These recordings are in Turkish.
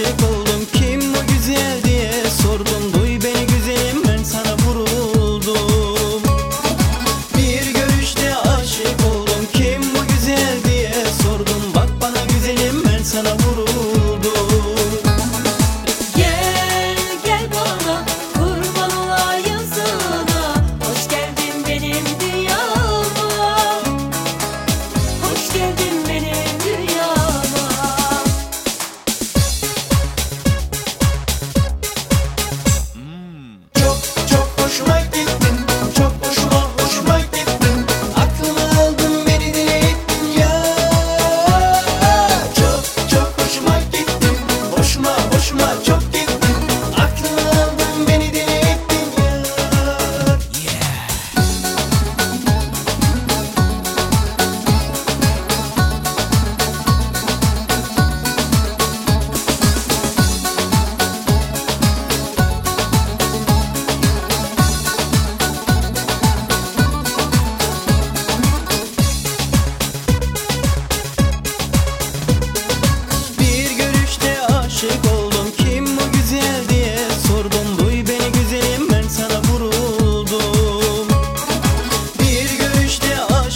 aşık oldum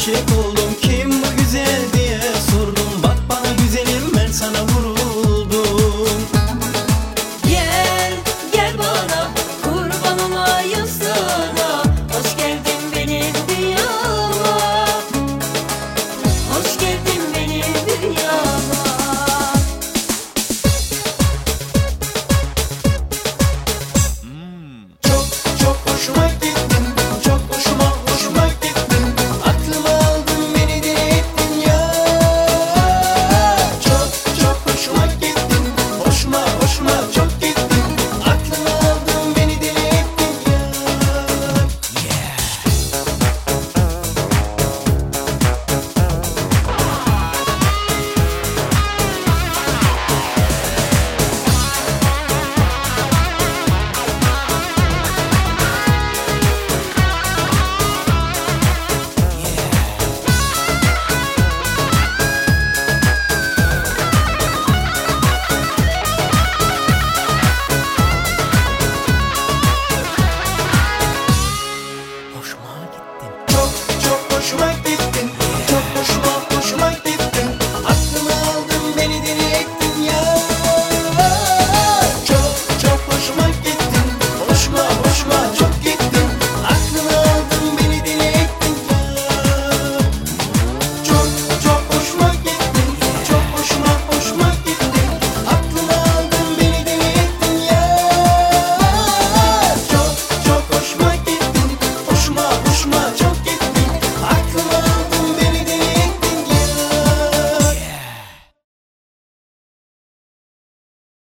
Chick